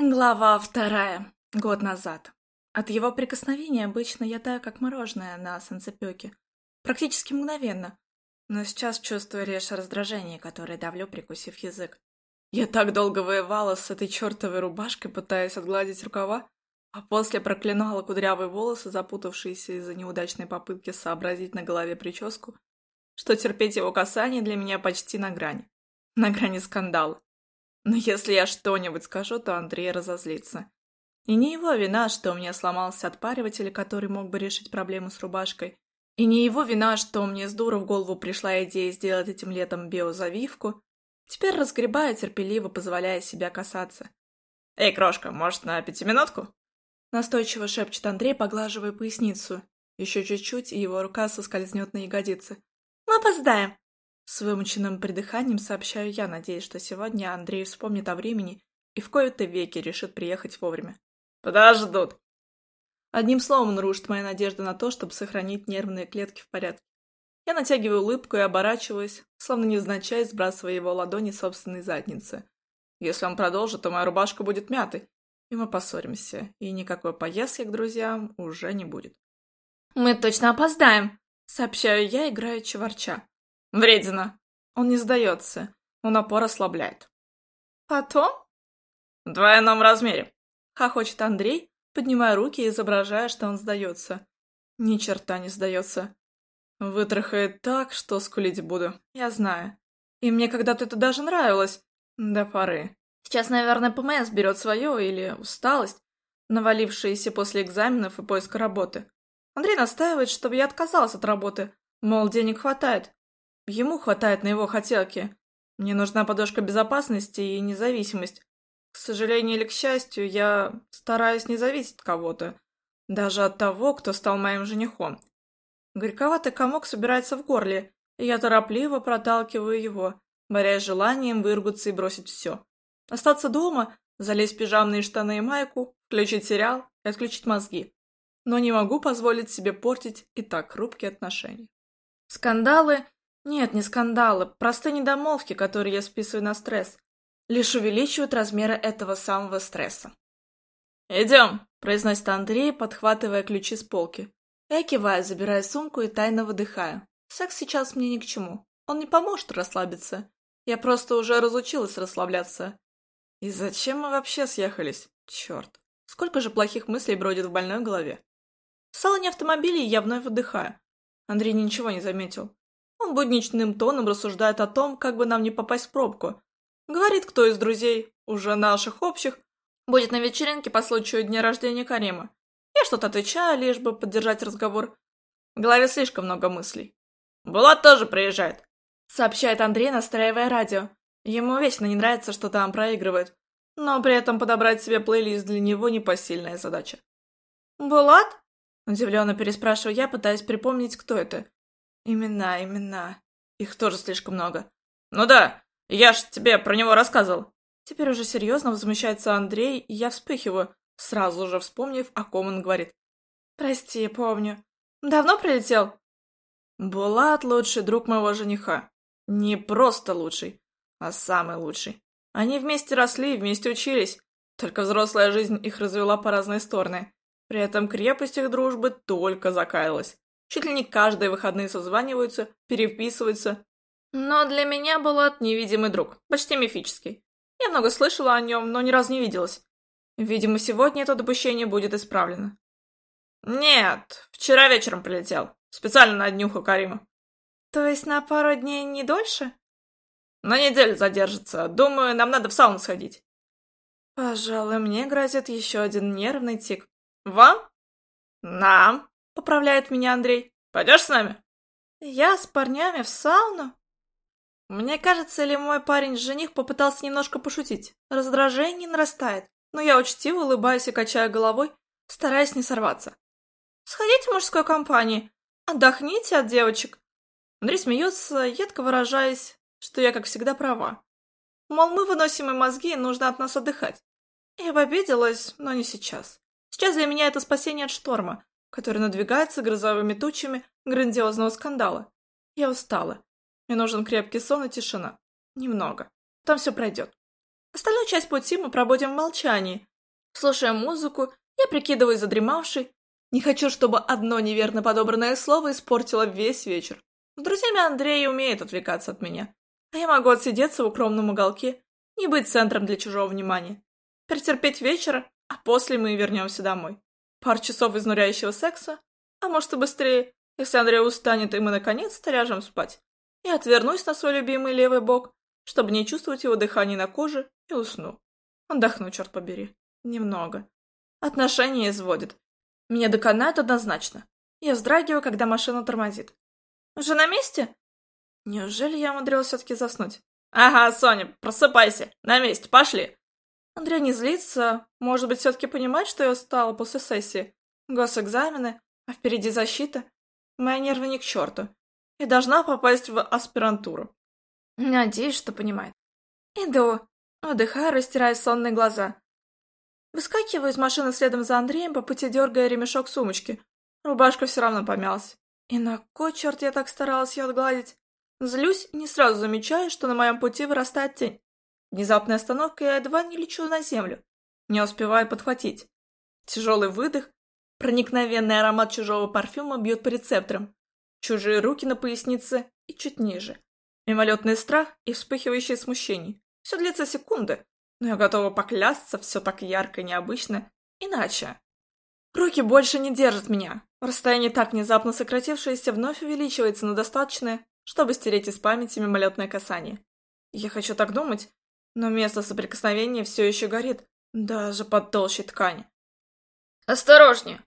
Глава вторая. Год назад. От его прикосновения обычно я таю, как мороженое на солнцепеке. Практически мгновенно. Но сейчас чувствую лишь раздражение, которое давлю, прикусив язык. Я так долго воевала с этой чертовой рубашкой, пытаясь отгладить рукава, а после проклинала кудрявые волосы, запутавшиеся из-за неудачной попытки сообразить на голове прическу, что терпеть его касание для меня почти на грани. На грани скандала. Но если я что-нибудь скажу, то Андрей разозлится. И не его вина, что у меня сломался отпариватель, который мог бы решить проблему с рубашкой. И не его вина, что мне с дура в голову пришла идея сделать этим летом биозавивку. Теперь разгребаю, терпеливо позволяя себя касаться. «Эй, крошка, может, на пятиминутку?» Настойчиво шепчет Андрей, поглаживая поясницу. Еще чуть-чуть, и его рука соскользнет на ягодицы. «Мы опоздаем!» С вымученным придыханием сообщаю я, надеясь, что сегодня Андрей вспомнит о времени и в кои-то веки решит приехать вовремя. «Подождут!» Одним словом, он рушит моя надежда на то, чтобы сохранить нервные клетки в порядке. Я натягиваю улыбку и оборачиваюсь, словно невзначай сбрасывая его ладони собственной задницы. Если он продолжит, то моя рубашка будет мятой, и мы поссоримся, и никакой поездки к друзьям уже не будет. «Мы точно опоздаем!» — сообщаю я, играючи ворча. Вредина. Он не сдается, но напор ослабляет. Потом? В двойном размере. Хохочет Андрей, поднимая руки и изображая, что он сдается. Ни черта не сдается. Вытрахает так, что скулить буду. Я знаю. И мне когда-то это даже нравилось. До поры. Сейчас, наверное, ПМС берет свое или усталость, навалившаяся после экзаменов и поиска работы. Андрей настаивает, чтобы я отказалась от работы, мол, денег хватает. Ему хватает на его хотелки. Мне нужна подушка безопасности и независимость. К сожалению или к счастью, я стараюсь не зависеть от кого-то. Даже от того, кто стал моим женихом. Горьковатый комок собирается в горле, и я торопливо проталкиваю его, борясь желанием выругаться и бросить все. Остаться дома, залезть в пижамные штаны и майку, включить сериал и отключить мозги. Но не могу позволить себе портить и так хрупкие отношения. Скандалы нет, не скандалы, простые недомолвки, которые я списываю на стресс, лишь увеличивают размеры этого самого стресса. «Идем», — произносит Андрей, подхватывая ключи с полки. Я киваю, забирая сумку и тайно выдыхаю. Секс сейчас мне ни к чему. Он не поможет расслабиться. Я просто уже разучилась расслабляться. И зачем мы вообще съехались? Черт. Сколько же плохих мыслей бродит в больной голове. В салоне автомобиля я вновь выдыхаю. Андрей ничего не заметил. Он будничным тоном рассуждает о том, как бы нам не попасть в пробку. Говорит, кто из друзей, уже наших общих, будет на вечеринке по случаю дня рождения Карима. Я что-то отвечаю, лишь бы поддержать разговор. В голове слишком много мыслей. «Булат тоже приезжает», — сообщает Андрей, настраивая радио. Ему вечно не нравится, что там проигрывают, но при этом подобрать себе плейлист для него непосильная задача. «Булат?» — удивленно переспрашиваю я, пытаясь припомнить, кто это. Имена, имена. Их тоже слишком много. Ну да, я ж тебе про него рассказывал. Теперь уже серьезно возмущается Андрей, и я вспыхиваю, сразу же вспомнив, о ком он говорит. Прости, помню. Давно прилетел? Булат лучший друг моего жениха. Не просто лучший, а самый лучший. Они вместе росли вместе учились, только взрослая жизнь их развела по разные стороны. При этом крепость их дружбы только закаялась. Чуть ли не каждые выходные созваниваются, переписываются. Но для меня Булат невидимый друг, почти мифический. Я много слышала о нем, но ни разу не виделась. Видимо, сегодня это допущение будет исправлено. Нет, вчера вечером прилетел. Специально на днюху Карима. То есть на пару дней не дольше? На неделю задержится. Думаю, нам надо в сауну сходить. Пожалуй, мне грозит еще один нервный тик. Вам? Нам поправляет меня Андрей. Пойдешь с нами? Я с парнями в сауну? Мне кажется, или мой парень-жених попытался немножко пошутить. Раздражение нарастает, но я учтиво улыбаюсь и качаю головой, стараясь не сорваться. Сходите в мужской компании, отдохните от девочек. Андрей смеется, едко выражаясь, что я, как всегда, права. Мол, мы выносим им мозги, и нужно от нас отдыхать. Я бы обиделась, но не сейчас. Сейчас для меня это спасение от шторма, который надвигается грозовыми тучами грандиозного скандала. Я устала. Мне нужен крепкий сон и тишина. Немного. Там все пройдет. Остальную часть пути мы проводим в молчании, Слушая музыку, я прикидываюсь задремавшей. Не хочу, чтобы одно неверно подобранное слово испортило весь вечер. С друзьями Андрей умеет отвлекаться от меня. А я могу отсидеться в укромном уголке, не быть центром для чужого внимания. Перетерпеть вечер, а после мы вернемся домой. Пар часов изнуряющего секса, а может и быстрее, если Андрей устанет, и мы наконец-то ляжем спать. Я отвернусь на свой любимый левый бок, чтобы не чувствовать его дыхание на коже, и усну. Отдохну, черт побери. Немного. Отношения изводит. Меня доконает однозначно. Я вздрагиваю, когда машина тормозит. «Уже на месте?» Неужели я умудрилась все-таки заснуть? «Ага, Соня, просыпайся! На месте, пошли!» Андрей не злится, может быть, все-таки понимает, что я устала после сессии. Госэкзамены, а впереди защита. Мои нервы не к черту. И должна попасть в аспирантуру. Надеюсь, что понимает. Иду. Выдыхаю, растирая сонные глаза. Выскакиваю из машины следом за Андреем, по пути дергая ремешок сумочки. Рубашка все равно помялась. И на кой черт я так старалась ее отгладить? Злюсь, не сразу замечаю, что на моем пути вырастает тень. Внезапная остановка, я едва не лечу на землю. Не успеваю подхватить. Тяжелый выдох, проникновенный аромат чужого парфюма бьет по рецепторам. Чужие руки на пояснице и чуть ниже. Мимолетный страх и вспыхивающее смущение. Все длится секунды, но я готова поклясться, все так ярко и необычно. Иначе. Руки больше не держат меня. Расстояние так внезапно сократившееся вновь увеличивается на достаточное, чтобы стереть из памяти мимолетное касание. Я хочу так думать, но место соприкосновения все еще горит, даже под толщей ткани. «Осторожнее!»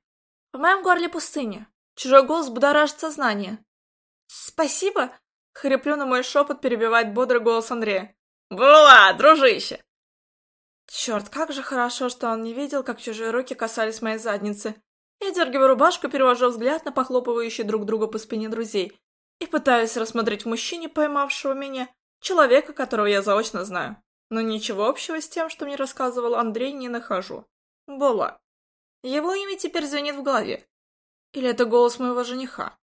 В моем горле пустыня. Чужой голос будоражит сознание. «Спасибо!» — хриплю на мой шепот перебивает бодрый голос Андрея. «Была, дружище!» Черт, как же хорошо, что он не видел, как чужие руки касались моей задницы. Я дергиваю рубашку, перевожу взгляд на похлопывающие друг друга по спине друзей и пытаюсь рассмотреть в мужчине, поймавшего меня, человека, которого я заочно знаю. Но ничего общего с тем, что мне рассказывал Андрей, не нахожу. Была. Его имя теперь звенит в голове. Или это голос моего жениха?